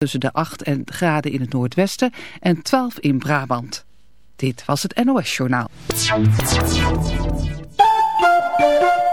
tussen de 8 en graden in het noordwesten en 12 in Brabant. Dit was het NOS Journaal.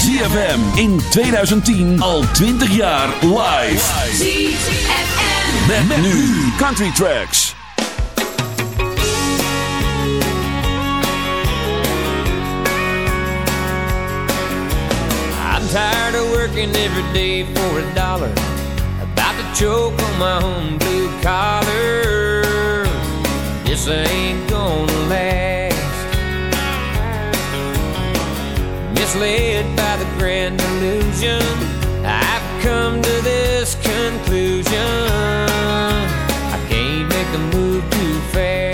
ZFM in 2010 al 20 jaar live. ZFM. Met, met nu Country Tracks. I'm tired of working every day for a dollar. About to choke on my own blue collar. This ain't gonna last. Misled by the grand illusion, I've come to this conclusion. I can't make a move too fast.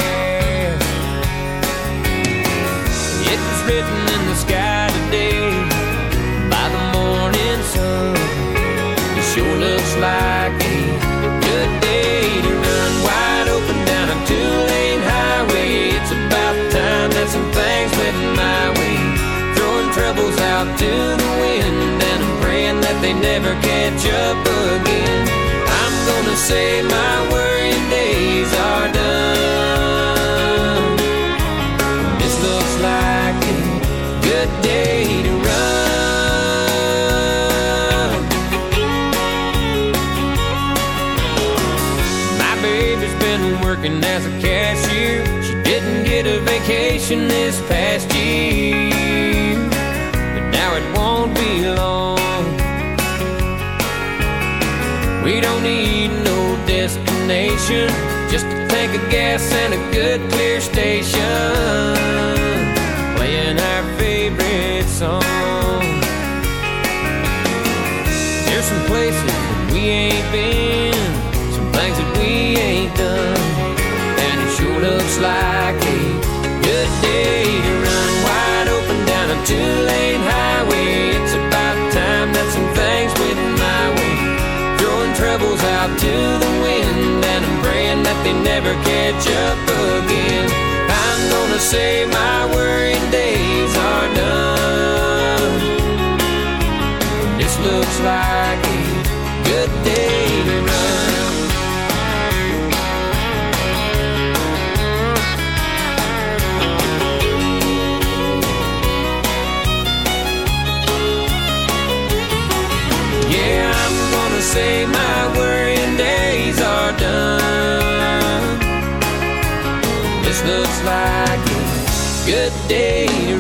Up again. I'm gonna say my worrying days are done. This looks like a good day to run. My baby's been working as a cashier. She didn't get a vacation this past year, destination, just a tank of gas and a good clear station, playing our favorite song. There's some places that we ain't been, some things that we ain't done, and it sure looks like catch up again. I'm gonna say my worrying days day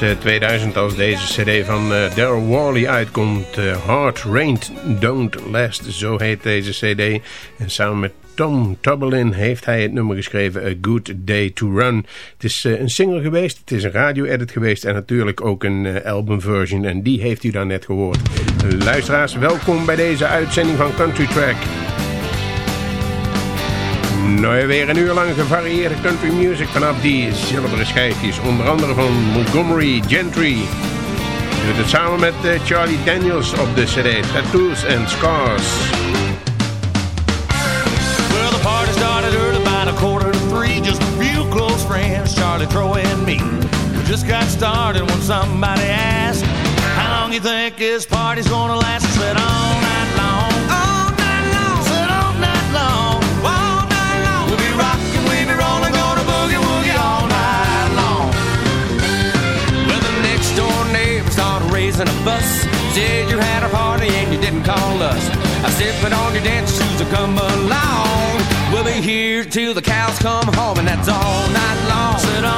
Het is eh, 2000 als deze cd van eh Daryl Worley uitkomt. eh, Hard Rained Don't Last, zo heet deze cd. En samen met Tom Tubberlin heeft hij het nummer geschreven A Good Day to Run. Het is eh, een single geweest, het is een radio-edit geweest en natuurlijk ook een eh, albumversion. En die heeft u dan net gehoord. Luisteraars, welkom bij deze uitzending van Country Track. Nou weer een uur lang gevarieerde country music vanaf die zilveren schijfjes. Onder andere van Montgomery Gentry, Doet het samen met uh, Charlie Daniels op de CD Tattoos and Scars. Well, the party started early about a quarter to three. Just a few close friends, Charlie, Troy, and me. We just got started when somebody asked, How long you think this party's gonna last? I said, All night raising a fuss. Said you had a party and you didn't call us. I said, put on your dance shoes and come along. We'll be here till the cows come home, and that's all night long.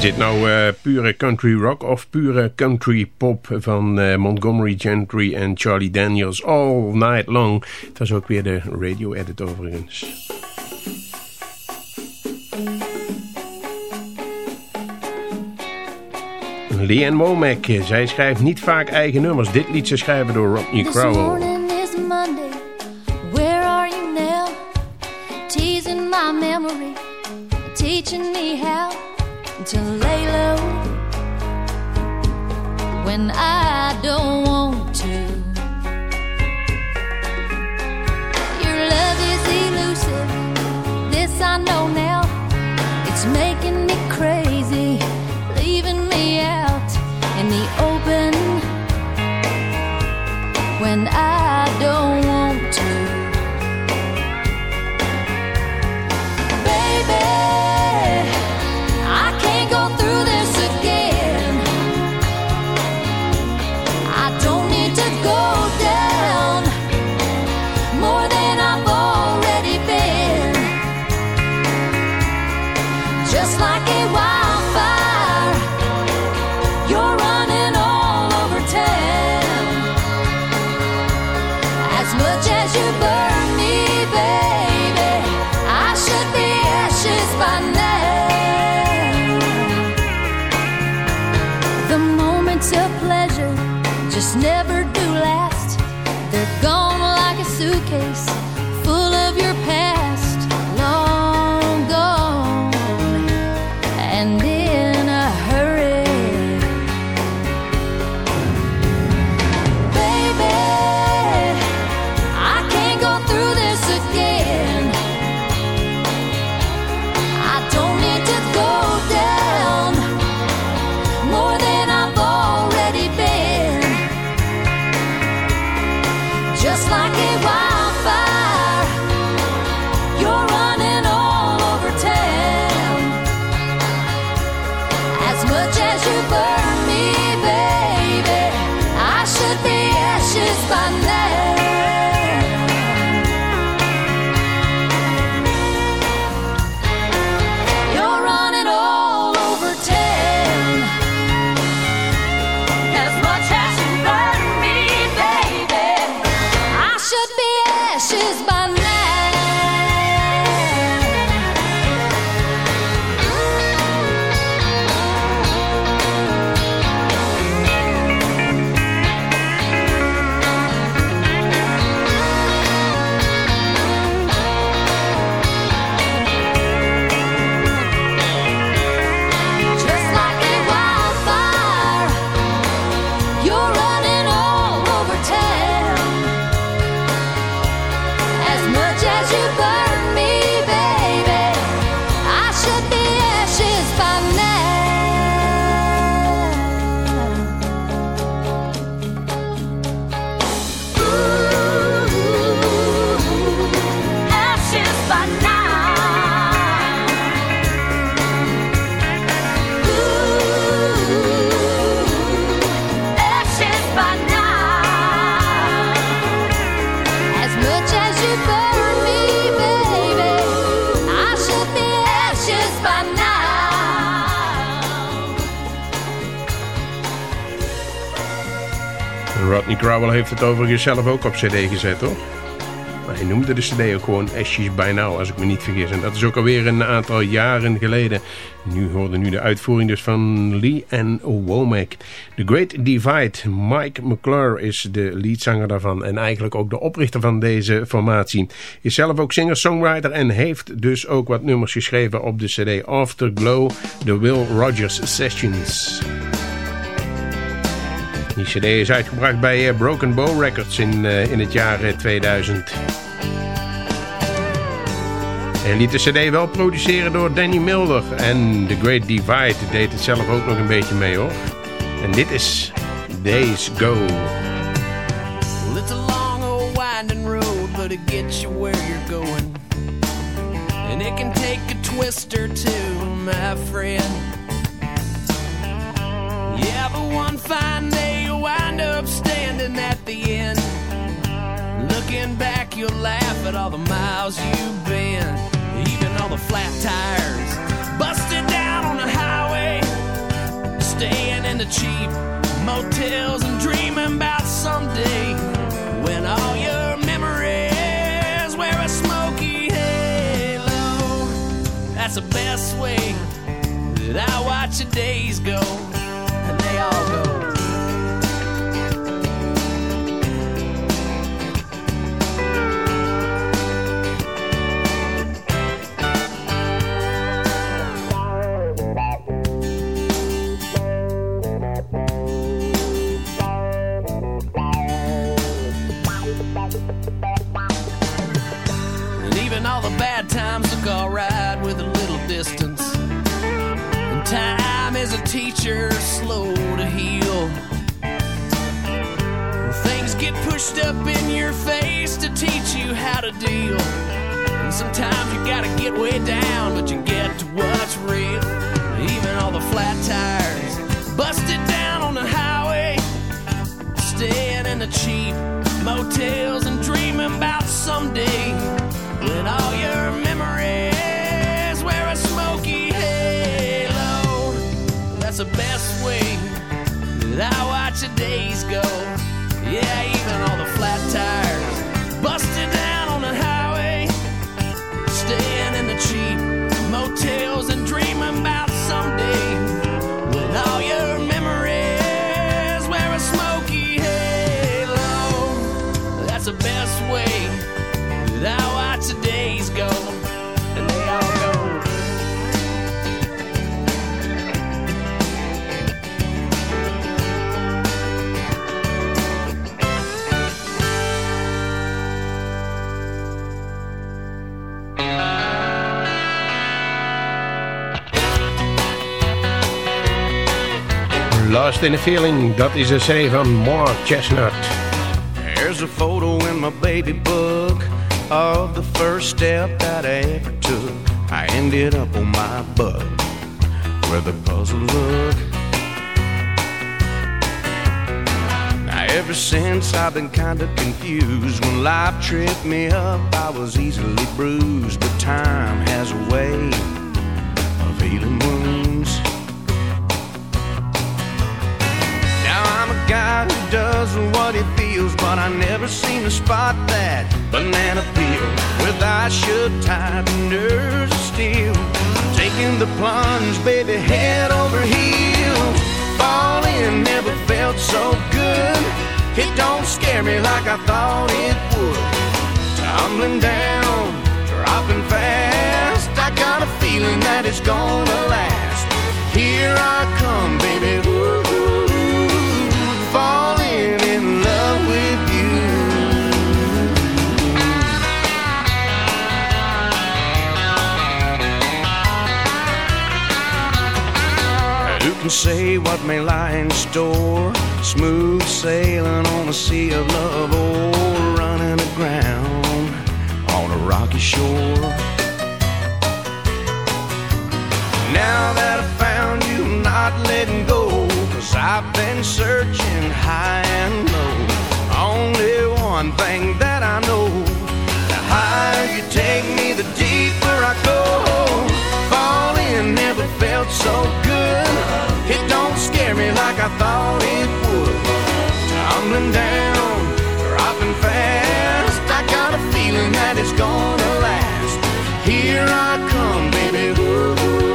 Is dit nou eh, pure country rock of pure country pop van eh, Montgomery Gentry en Charlie Daniels all night long? Het was ook weer de radio edit overigens. Leanne Womack, zij schrijft niet vaak eigen nummers. Dit liet ze schrijven door Rodney This Crowell. morning is Monday. Where are you now? Teasing my memory, teaching me how to lay low when I don't want to. Your love is elusive. This I know now. It's making me crazy, leaving me out in the open when I don't want and Die Crowell heeft het overigens zelf ook op cd gezet, toch? Maar hij noemde de cd ook gewoon Ashes by Now, als ik me niet vergis. En dat is ook alweer een aantal jaren geleden. Nu hoorde nu de uitvoering dus van Lee en Womack. The Great Divide. Mike McClure is de leadzanger daarvan. En eigenlijk ook de oprichter van deze formatie. Is zelf ook singer-songwriter en heeft dus ook wat nummers geschreven op de cd Afterglow. The Will Rogers Sessions. Die cd is uitgebracht bij eh, Broken Bow Records in, uh, in het jaar 2000. Hij liet de cd wel produceren door Danny Milder. En The Great Divide deed het zelf ook nog een beetje mee hoor. En dit is Days Go. Well, it's a long old winding road, but it gets you where you're going. And it can take a twist or two, my friend. Yeah, but one fine day you'll wind up standing at the end. Looking back, you'll laugh at all the miles you've been. Even all the flat tires busted down on the highway. Staying in the cheap motels and dreaming about someday when all your memories wear a smoky halo. That's the best way that I watch the days go, all go. To deal. And sometimes you gotta get way down, but you get to what's real. Even all the flat tires busted down on the highway. Staying in the cheap motels and dreaming about someday when all your memories wear a smoky halo. That's the best way that I watch the days go. Yeah, motels Lost in a Feeling, dat is een cd van Mark Chesnutt. There's a photo in my baby book of the first step that I ever took. I ended up on my butt where the puzzle look. Now, ever since I've been kind of confused. When life tripped me up, I was easily bruised. But time has a way of healing wounds. Guy who does what he feels, but I never seem to spot that banana peel with eyes shut tight and nerves of steel. Taking the plunge, baby, head over heels. Falling never felt so good. It don't scare me like I thought it would. Tumbling down, dropping fast. I got a feeling that it's gonna last. Here I come, baby. Ooh, can say what may lie in store? Smooth sailing on a sea of love, or running aground on a rocky shore. Now that I found you, I'm not letting go. Cause I've been searching high and low. Only one thing that I know the higher you take me, the deeper I go. Falling never so good. It don't scare me like I thought it would. Tumbling down, dropping fast. I got a feeling that it's gonna last. Here I come, baby. Ooh.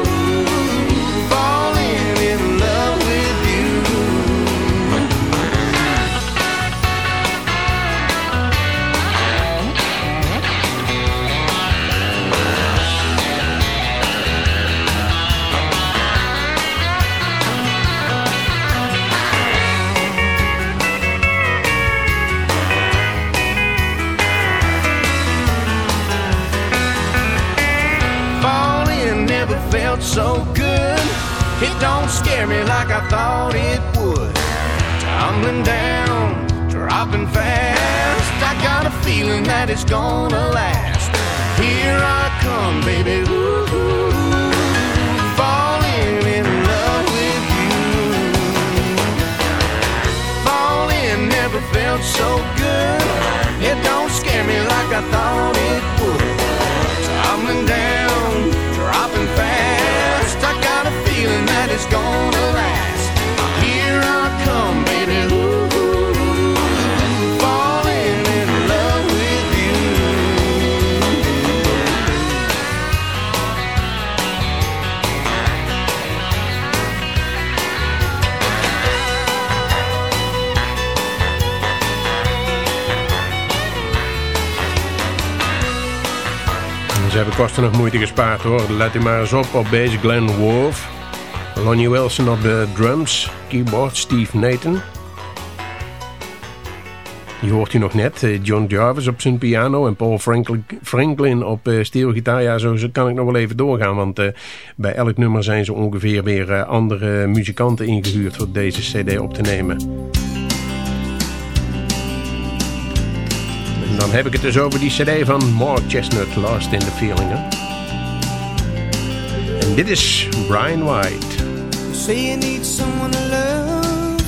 So good. It don't scare me like I thought it would. Tumbling down, dropping fast. I got a feeling that it's gonna last. Here I come, baby. Ooh, falling in love with you. Falling never felt so good. It don't scare me like I thought it would. Ze hebben kosten nog moeite gespaard hoor. Let u maar eens op op bass Glenn Wolf. Lonnie Wilson op de drums. Keyboard Steve Nathan. Die hoort u nog net. Eh, John Jarvis op zijn piano en Paul Franklin, op uh, steelgitaar. Ja, zo kan ik nog wel even doorgaan. Want eh, bij elk nummer zijn ze ongeveer weer eh, andere muzikanten ingehuurd... voor deze cd op te nemen. En dan heb ik het dus over die cd van Mark Chesnutt, Lost in the Feeling. Hè? En dit is Brian White. You say you need someone to love,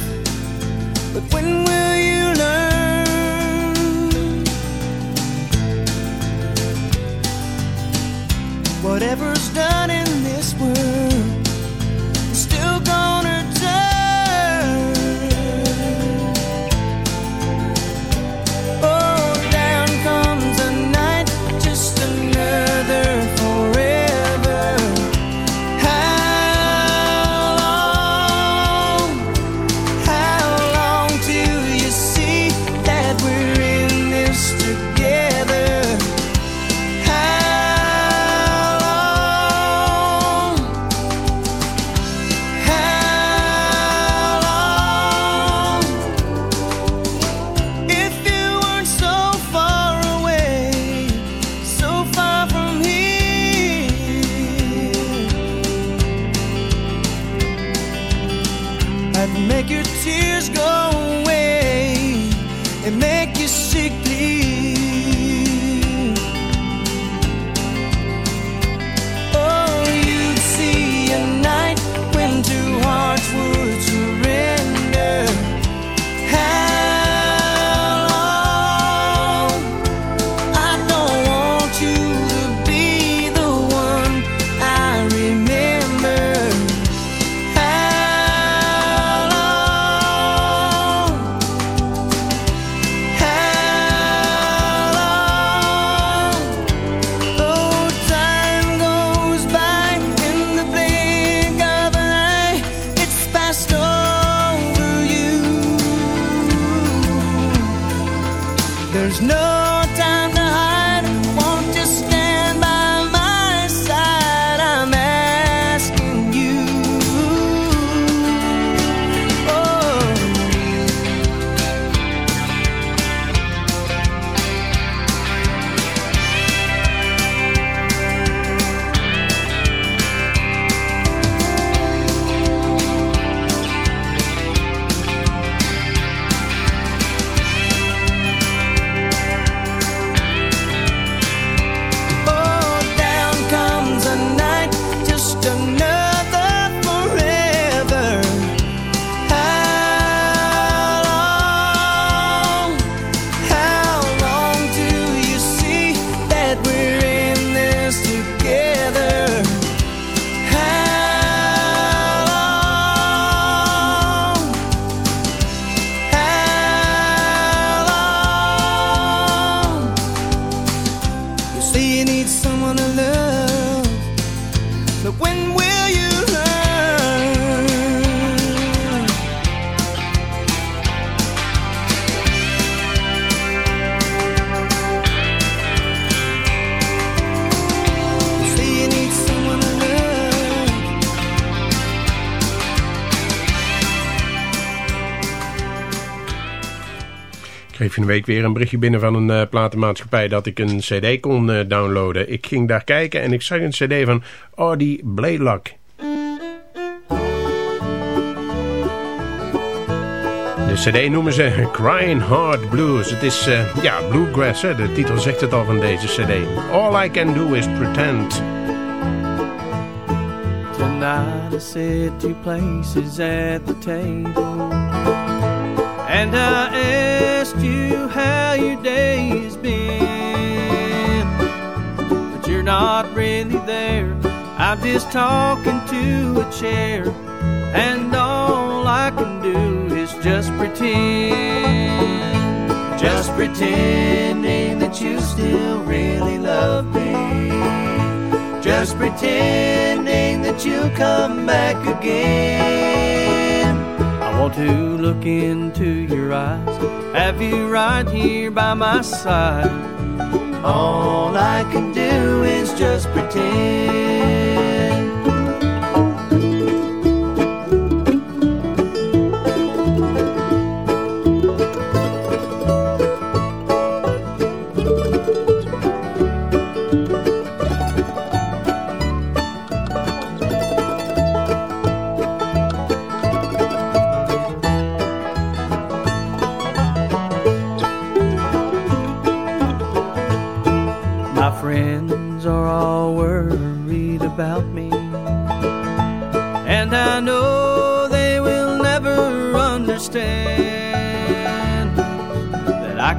but when will you learn? Whatever's done in this world weer een berichtje binnen van een uh, platenmaatschappij dat ik een cd kon uh, downloaden. Ik ging daar kijken en ik zag een cd van Audie Blaylock. De cd noemen ze Crying Heart Blues. Het is, uh, ja, bluegrass, hè? de titel zegt het al van deze cd. All I Can Do Is Pretend. Tonight I sit two places at the table And I asked you how your day has been. But you're not really there. I'm just talking to a chair. And all I can do is just pretend. Just pretending that you still really love me. Just pretending that you'll come back again want to look into your eyes. Have you right here by my side? All I can do is just pretend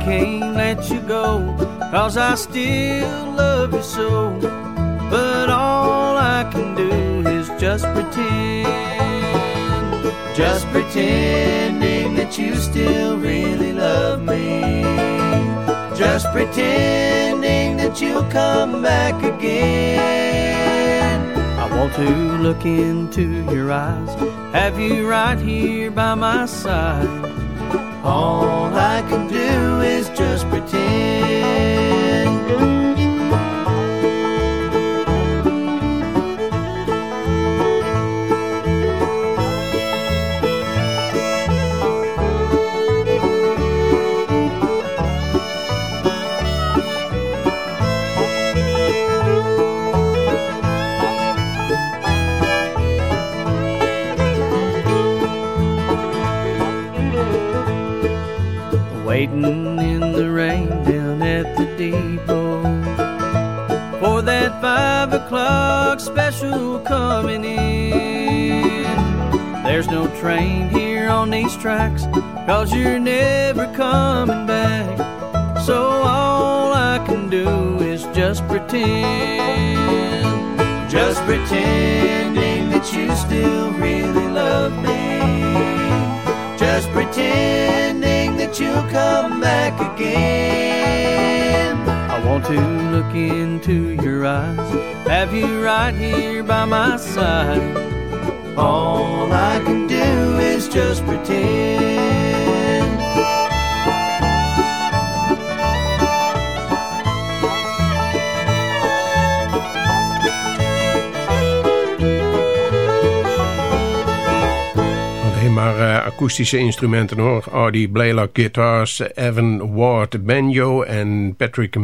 can't let you go, cause I still love you so. But all I can do is just pretend, just pretending that you still really love me. Just pretending that you'll come back again. I want to look into your eyes, have you right here by my side. All I can tracks, cause you're never coming back. So all I can do is just pretend, just pretending that you still really love me. Just pretending that you'll come back again. I want to look into your eyes, have you right here by my side. All I can just pretend. maar uh, akoestische instrumenten hoor. Audie Blaylock guitars, Evan Ward banjo en Patrick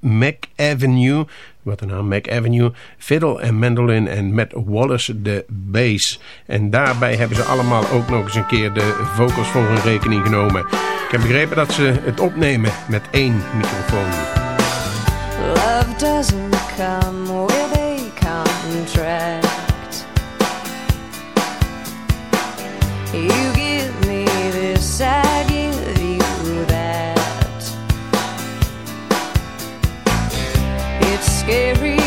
McAvenue, wat een naam, McAvenue, fiddle en mandolin en Matt Wallace de bass. En daarbij hebben ze allemaal ook nog eens een keer de vocals voor hun rekening genomen. Ik heb begrepen dat ze het opnemen met één microfoon. Love doesn't come scary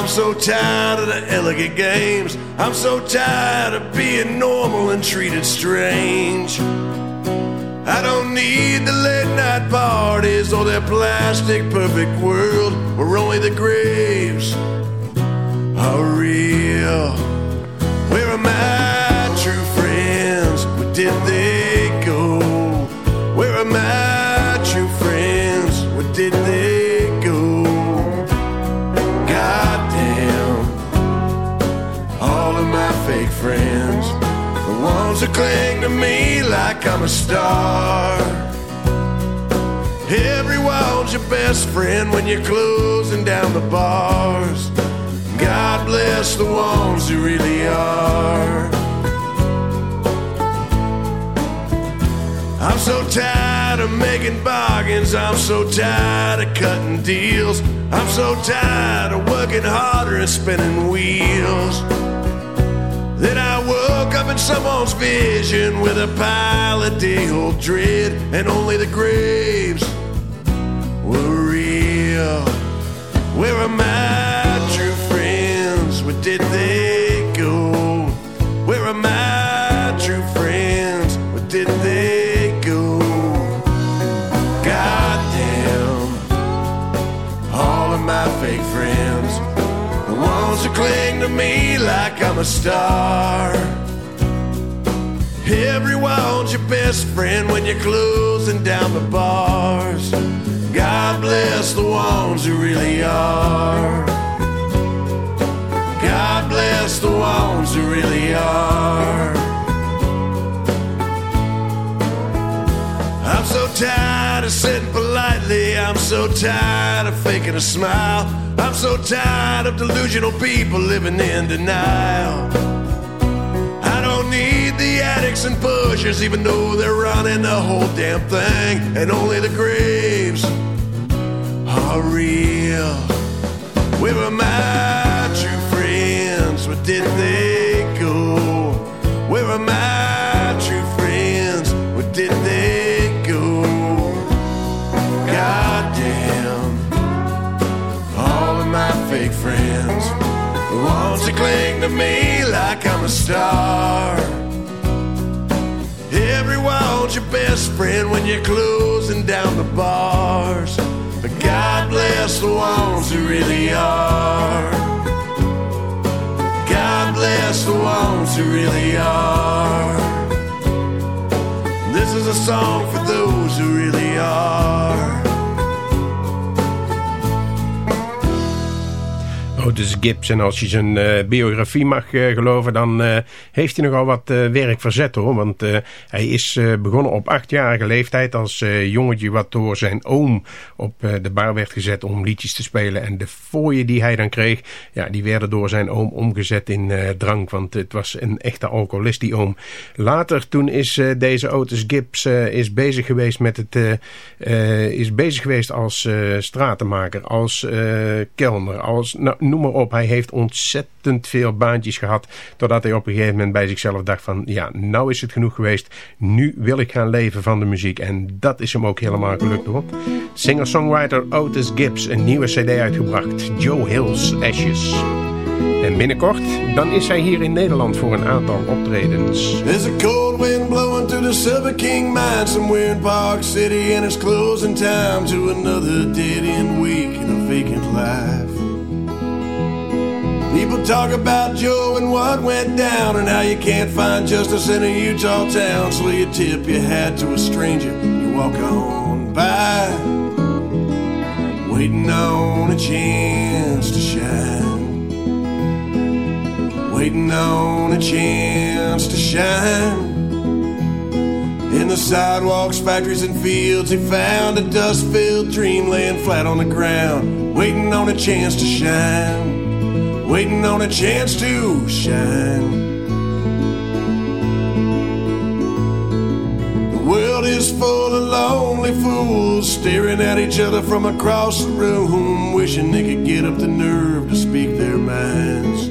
I'm so tired of the elegant games. I'm so tired of being normal and treated strange. I don't need the late night parties or their plastic perfect world where only the graves star. Everyone's your best friend when you're closing down the bars. God bless the ones who really are. I'm so tired of making bargains. I'm so tired of cutting deals. I'm so tired of working harder and spinning wheels. Someone's vision with a pile of day old dread, and only the graves were real. Where are my true friends? Where did they go? Where are my true friends? Where did they go? Goddamn, all of my fake friends, the ones who cling to me like I'm a star. Everyone's your best friend when you're closing down the bars. God bless the ones who really are. God bless the ones who really are. I'm so tired of sitting politely. I'm so tired of faking a smile. I'm so tired of delusional people living in denial. Addicts and pushers, even though they're running the whole damn thing. And only the graves are real. Where are my true friends? Where did they go? Where are my true friends? Where did they go? Goddamn, all of my fake friends, ones that cling to me like I'm a star. Your best friend when you're closing down the bars. But God bless the ones who really are. God bless the ones who really are. This is a song for those who really are. Otis Gibbs. En als je zijn eh, biografie mag eh, geloven, dan eh, heeft hij nogal wat werk verzet hoor. Want hij is begonnen op achtjarige leeftijd als jongetje wat door zijn oom op de bar werd gezet om liedjes te spelen. En de fooien die hij dan kreeg, ja, die werden door zijn oom omgezet in drank. Want het was een echte alcoholist die oom. Later toen is deze Otis Gibbs is bezig geweest met het is bezig geweest als stratenmaker, als kelner, als nou, noem maar op. Hij heeft ontzettend veel baantjes gehad. Totdat hij op een gegeven moment bij zichzelf dacht van... Ja, nou is het genoeg geweest. Nu wil ik gaan leven van de muziek. En dat is hem ook helemaal gelukt hoor. Singer-songwriter Otis Gibbs. Een nieuwe cd uitgebracht. Joe Hill's Ashes. En binnenkort, dan is hij hier in Nederland voor een aantal optredens. There's a cold wind blowing through the Silver King mine somewhere in Park City, and it's closing time to another dead week in a vacant life. People talk about Joe and what went down, and how you can't find justice in a Utah town, so you tip your hat to a stranger, you walk on by, waiting on a chance to shine. Waiting on a chance to shine. In the sidewalks, factories, and fields, he found a dust filled dream laying flat on the ground, waiting on a chance to shine, waiting on a chance to shine. The world is full of lonely fools staring at each other from across the room, wishing they could get up the nerve to speak their minds.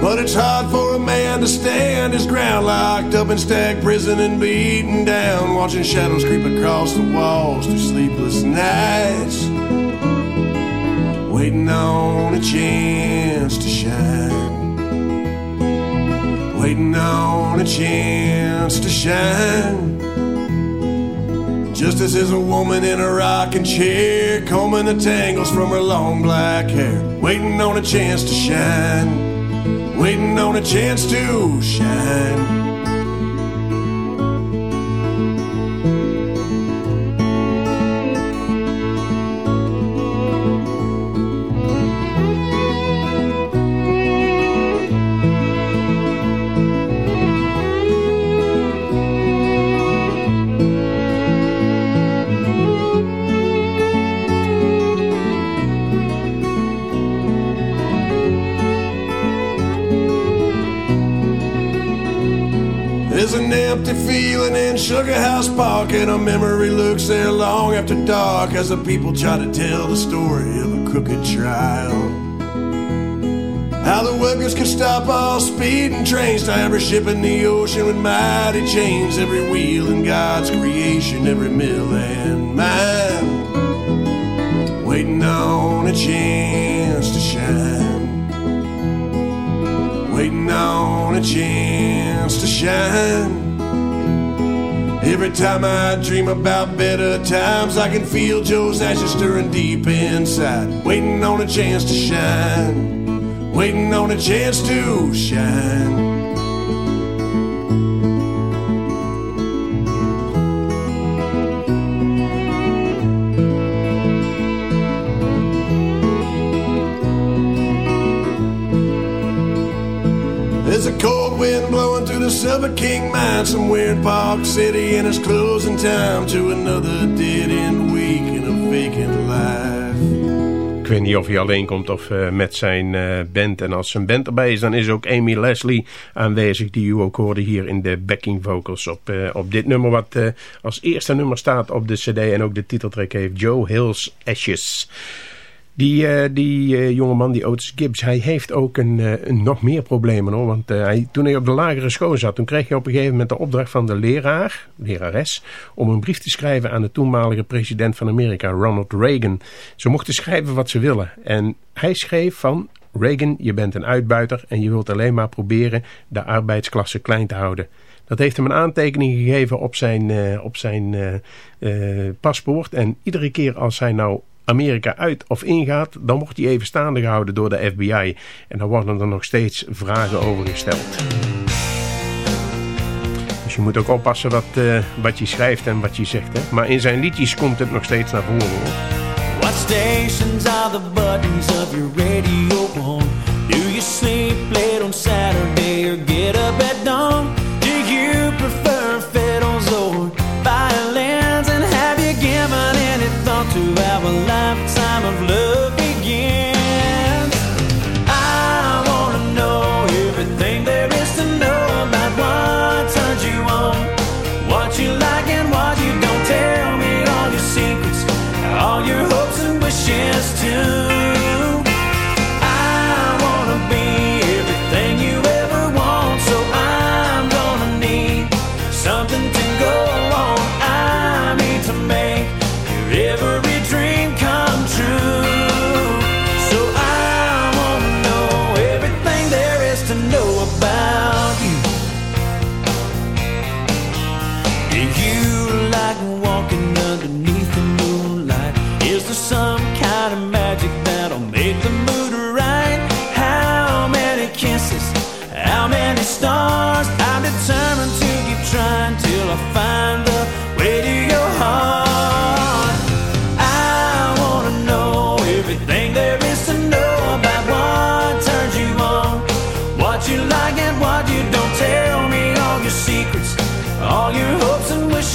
But it's hard for a man to stand his ground, locked up in stag prison and beaten down, watching shadows creep across the walls through sleepless nights waiting on a chance to shine, waiting on a chance to shine. Just as is a woman in a rocking chair, combing the tangles from her long black hair, waiting on a chance to shine, waiting on a chance to shine. Sugar House Park, and a memory looks there long after dark as the people try to tell the story of a crooked trial. How the workers could stop all speeding trains to every ship in the ocean with mighty chains, every wheel in God's creation, every mill and mine, waiting on a chance to shine waiting on a chance to shine. Every time I dream about better times, I can feel Joe's ashes stirring deep inside. Waiting on a chance to shine, waiting on a chance to shine. King mine somewhere Park City, and it's closing time to another dead week in a vacant life. Ik weet niet of hij alleen komt of eh, met zijn eh, band. En als zijn band erbij is, dan is ook Amy Leslie aanwezig. Die u ook hoorde hier in de backing vocals op, eh, op dit nummer. Wat als eerste nummer staat op de cd en ook de titeltrack heeft. Joe Hill's Ashes. Die, eh, die eh, jongeman, die Otis Gibbs, hij heeft ook een, eh, nog meer problemen hoor. Want hij, toen hij op de lagere school zat, toen kreeg hij op een gegeven moment de opdracht van de leraar, lerares, om een brief te schrijven aan de toenmalige president van Amerika, Ronald Reagan. Ze mochten schrijven wat ze willen. En hij schreef van, Reagan, je bent een uitbuiter en je wilt alleen maar proberen de arbeidsklasse klein te houden. Dat heeft hem een aantekening gegeven op zijn, op zijn paspoort. En iedere keer als hij nou Amerika uit of ingaat, dan wordt hij even staande gehouden door de FBI. En dan worden er nog steeds vragen over gesteld. Dus je moet ook oppassen wat, eh, wat je schrijft en wat je zegt. Hè? Maar in zijn liedjes komt het nog steeds naar voren hoor. What stations are the of your radio? Do you sleep late on Saturday or get up at dawn?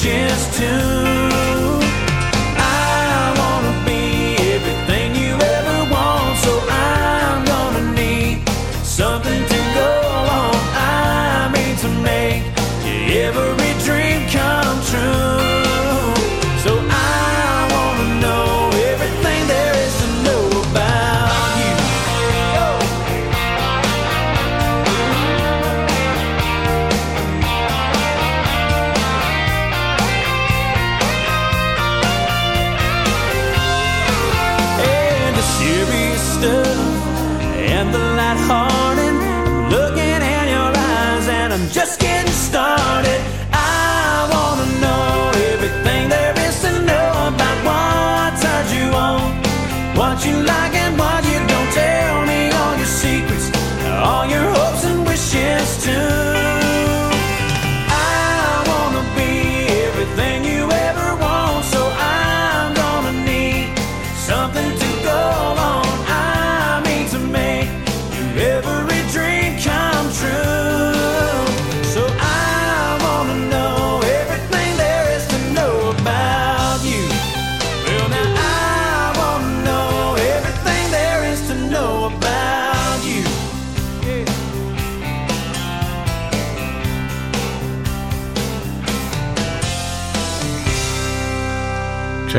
Wishes too.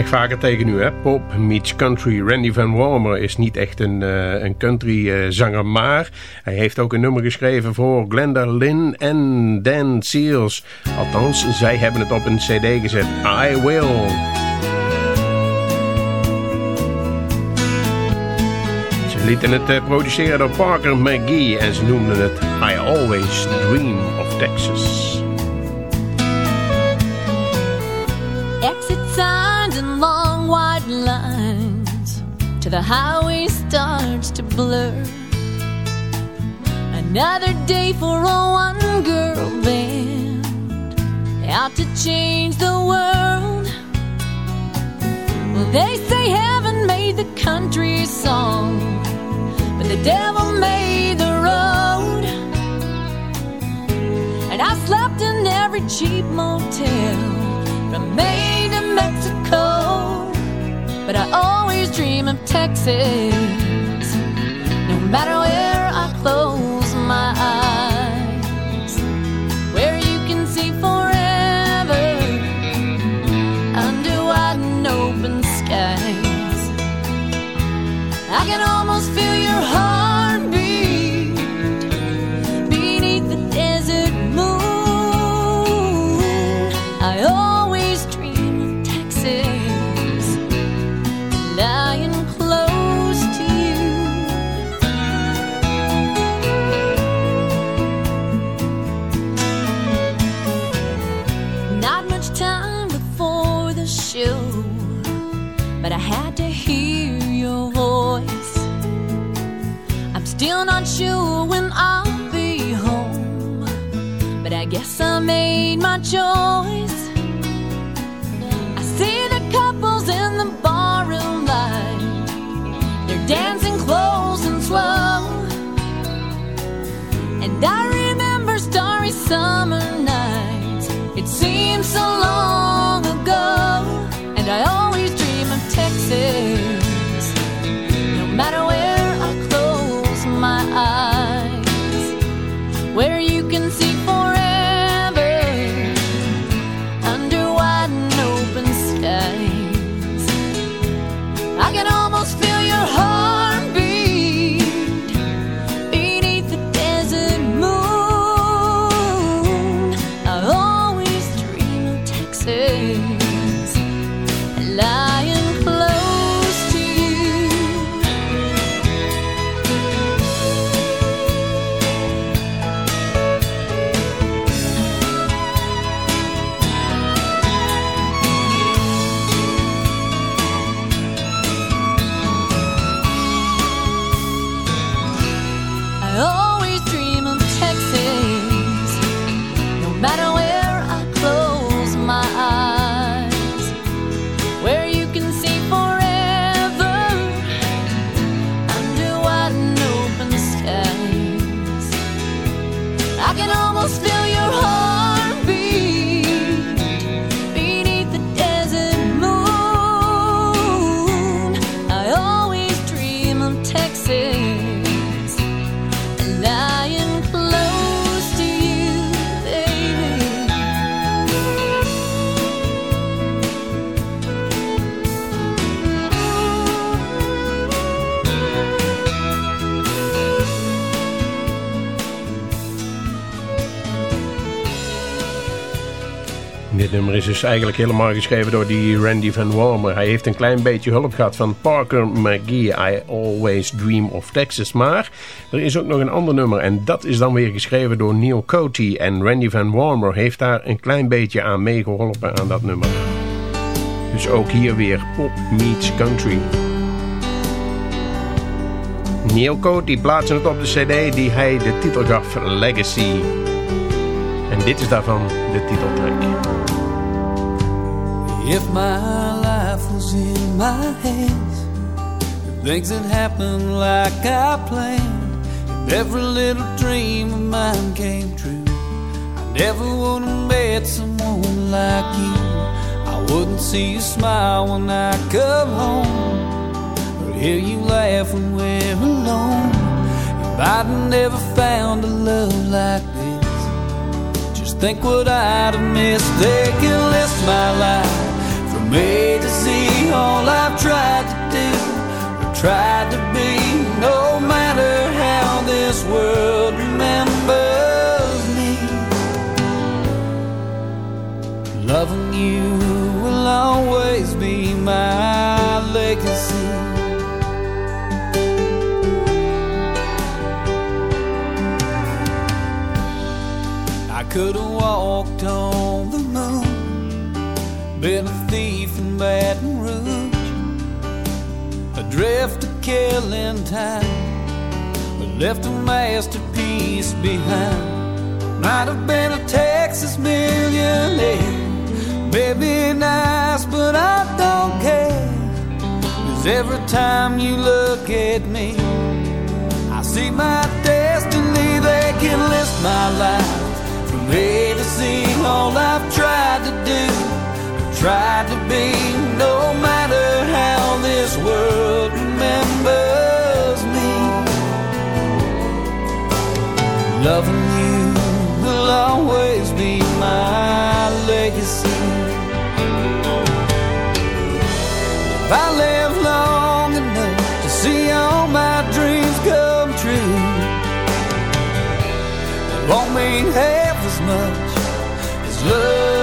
Vaker tegen u, hè? Pop meets country. Randy Van Warmer is niet echt een, uh, een country uh, zanger, maar hij heeft ook een nummer geschreven voor Glenda Lynn en Dan Seals. Althans, zij hebben het op een cd gezet. I Will. Ze lieten het uh, produceren door Parker McGee en ze noemden het I Always Dream of Texas. To the highway starts to blur. Another day for a one girl band out to change the world. Well, they say heaven made the country song, but the devil made the road. And I slept in every cheap motel from Maine to Mexico. But I always dream of Texas, no matter where I close my eyes, where you can see forever under wide and open skies. I can almost feel your heartbeat made is dus eigenlijk helemaal geschreven door die Randy Van Warmer. Hij heeft een klein beetje hulp gehad van Parker McGee. I Always Dream of Texas. Maar er is ook nog een ander nummer. En dat is dan weer geschreven door Neil Coty. En Randy Van Warmer heeft daar een klein beetje aan meegeholpen aan dat nummer. Dus ook hier weer pop meets country. Neil Coty plaatste het op de cd die hij de titel gaf Legacy. En dit is daarvan de titeltrack. If my life was in my hands, things had happened like I planned, if every little dream of mine came true, I never would have met someone like you. I wouldn't see you smile when I come home, or hear you laugh when we're alone. If I'd never found a love like this, just think what I'd have missed. They can list my life made to see all I've tried to do tried to be, no matter how this world remembers me. Loving you will always be my legacy. I could have walked on the moon, been Baton Rouge, adrift to killing time, but left a masterpiece behind. Might have been a Texas millionaire, maybe nice, but I don't care. Cause every time you look at me, I see my destiny, they can list my life from A to Z. All I've tried to do, tried to be, no matter how this world remembers me. Loving you will always be my legacy. If I live long enough to see all my dreams come true, it won't mean half as much as loving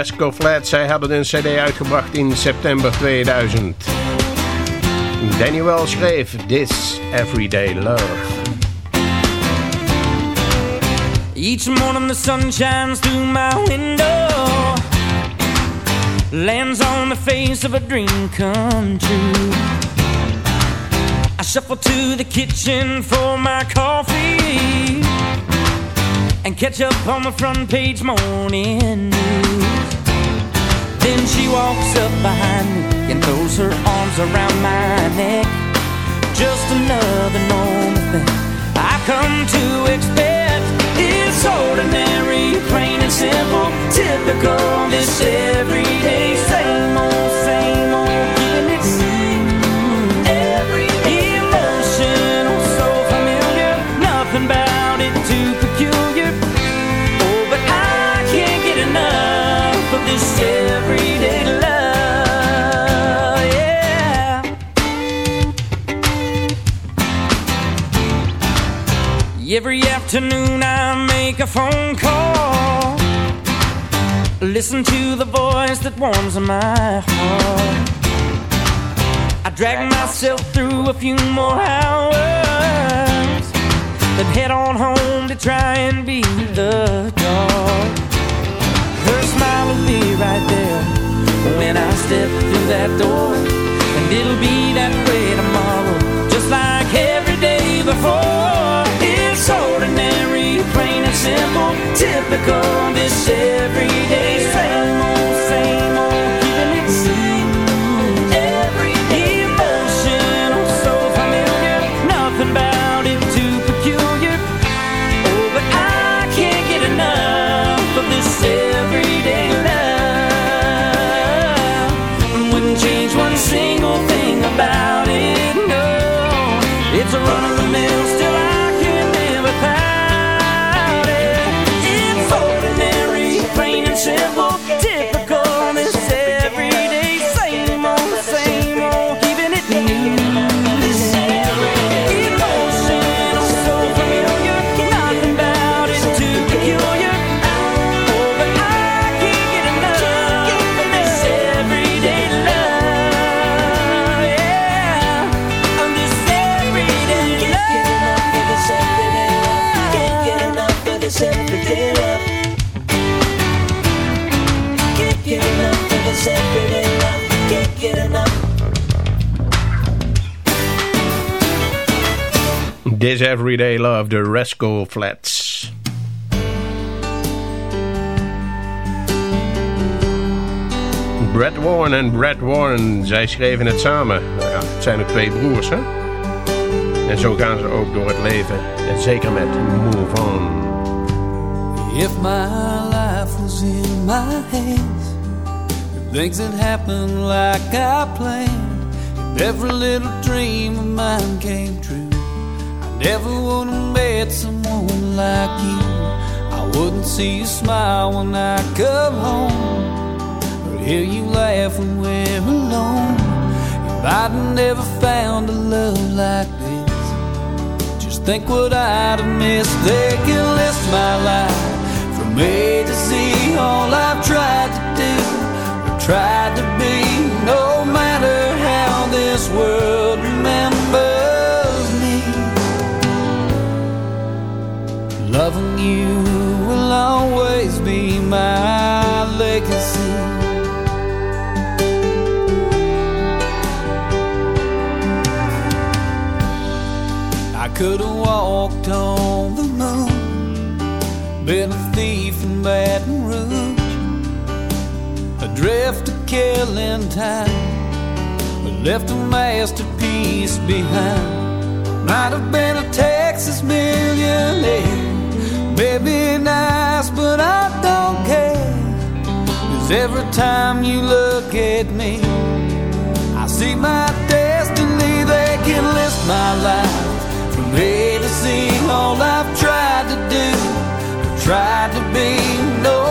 Rascal Flatts, zij hadden een cd uitgebracht in september 2000. Danny Well schreef This Everyday Love. Each morning the sun shines through my window Lands on the face of a dream come true I shuffle to the kitchen for my coffee And catch up on the front page morning Then she walks up behind me And throws her arms around my neck. Just another normal thing I come to expect. It's ordinary, plain and simple Typical, this everyday Same old, Afternoon I make a phone call. Listen to the voice that warms my heart. I drag myself through a few more hours Then head on home to try and beat the dark Her smile will be right there When I step through that door And it'll be that way tomorrow simple Typical, this everyday This Everyday Love, de Rascal Flats. Brad Warren en Brad Warren, zij schreven het samen. Nou ja, het zijn ook twee broers, hè? En zo gaan ze ook door het leven. En zeker met Move On. If my life was in my hands, things had happened like I planned, if every little dream of mine came true, never would have met someone like you. I wouldn't see you smile when I come home, or hear you laugh when we're alone. If I'd never found a love like this, just think what I'd have missed. They can list my life from A to Z. All I've tried to do, tried to be, no matter how this world remembers Loving you will always be my legacy. I could have walked on the moon, been a thief in Baton Rouge, adrift to killing time, but left a masterpiece behind. Might have been a Texas millionaire, maybe nice, but I don't care. Cause every time you look at me, I see my destiny. They can list my life from A to Z. All I've tried to do, tried to be, no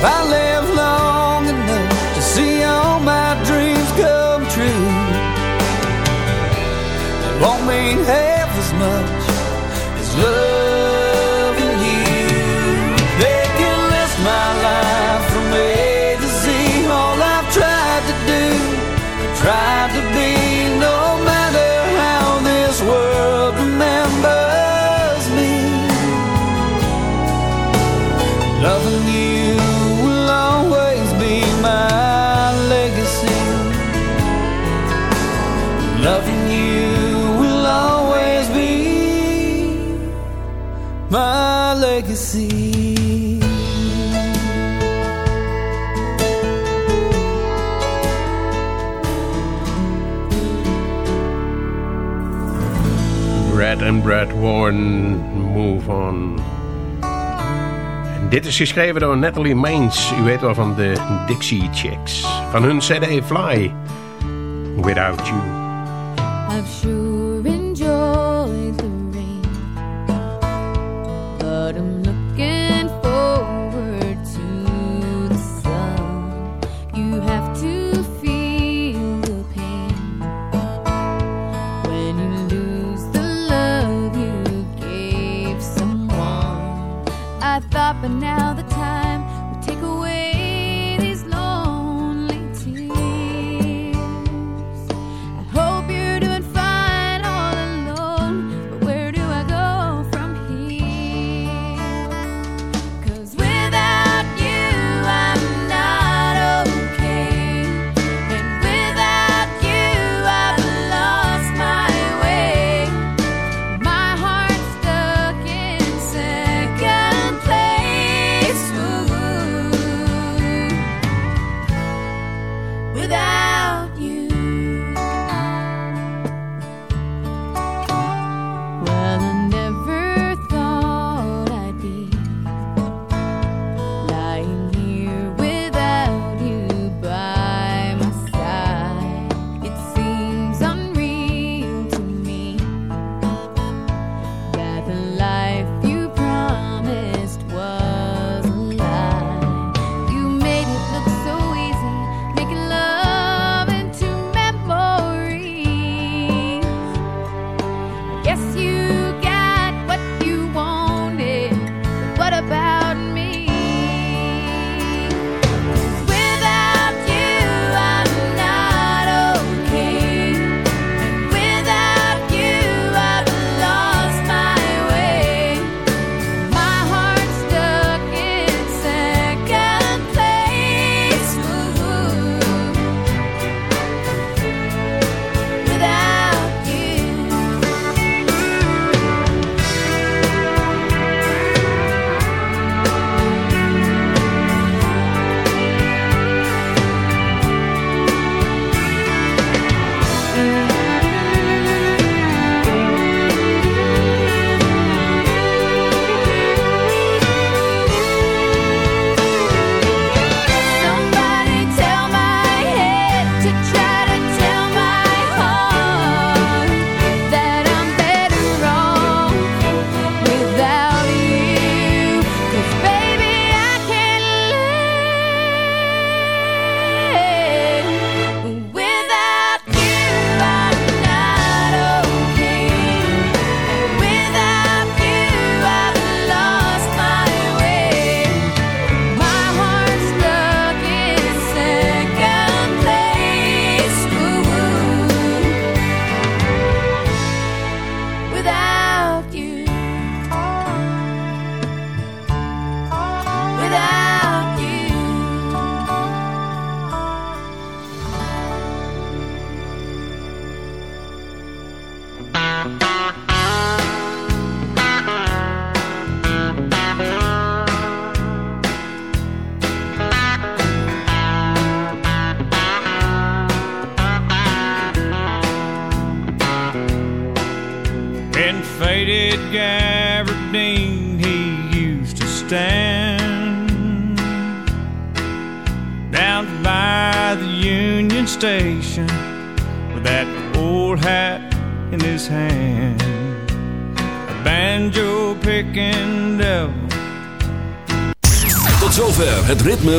Valeu! Brad en Brad Warren, Move On. Dit is geschreven door Natalie Maines. U weet wel van de Dixie Chicks. Van hun CD Fly. Without You.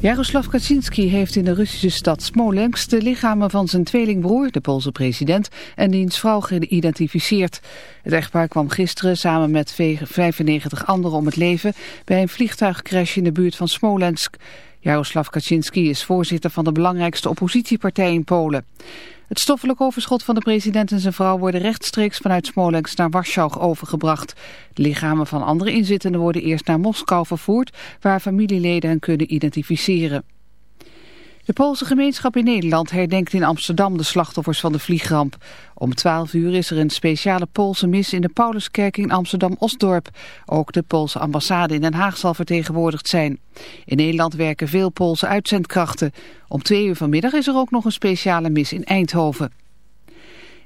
Jaroslav Kaczynski heeft in de Russische stad Smolensk de lichamen van zijn tweelingbroer, de Poolse president, en diens vrouw geïdentificeerd. Het echtpaar kwam gisteren samen met 95 anderen om het leven bij een vliegtuigcrash in de buurt van Smolensk. Jaroslav Kaczynski is voorzitter van de belangrijkste oppositiepartij in Polen. Het stoffelijk overschot van de president en zijn vrouw worden rechtstreeks vanuit Smolensk naar Warschau overgebracht. De lichamen van andere inzittenden worden eerst naar Moskou vervoerd, waar familieleden hen kunnen identificeren. De Poolse gemeenschap in Nederland herdenkt in Amsterdam de slachtoffers van de vliegramp. Om 12 uur is er een speciale Poolse mis in de Pauluskerk in Amsterdam-Osdorp. Ook de Poolse ambassade in Den Haag zal vertegenwoordigd zijn. In Nederland werken veel Poolse uitzendkrachten. Om twee uur vanmiddag is er ook nog een speciale mis in Eindhoven.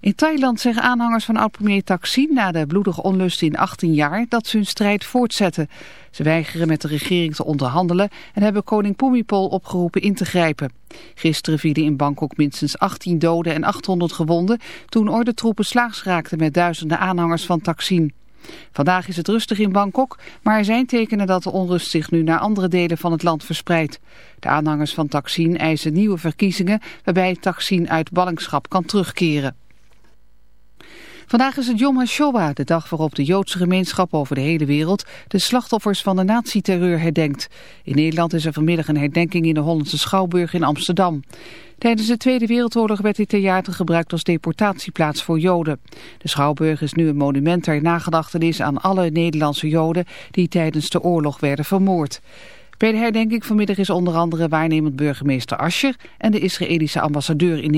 In Thailand zeggen aanhangers van oud-premier Thaksin na de bloedige onlust in 18 jaar dat ze hun strijd voortzetten. Ze weigeren met de regering te onderhandelen en hebben koning Pumipol opgeroepen in te grijpen. Gisteren vielen in Bangkok minstens 18 doden en 800 gewonden toen ordentroepen slaags raakten met duizenden aanhangers van Thaksin. Vandaag is het rustig in Bangkok, maar er zijn tekenen dat de onrust zich nu naar andere delen van het land verspreidt. De aanhangers van Thaksin eisen nieuwe verkiezingen waarbij Thaksin uit ballingschap kan terugkeren. Vandaag is het Yom HaShoah, de dag waarop de Joodse gemeenschap over de hele wereld de slachtoffers van de nazi-terreur herdenkt. In Nederland is er vanmiddag een herdenking in de Hollandse Schouwburg in Amsterdam. Tijdens de Tweede Wereldoorlog werd dit theater gebruikt als deportatieplaats voor Joden. De Schouwburg is nu een monument ter nagedachtenis aan alle Nederlandse Joden die tijdens de oorlog werden vermoord. Bij de herdenking vanmiddag is onder andere waarnemend burgemeester Ascher en de Israëlische ambassadeur in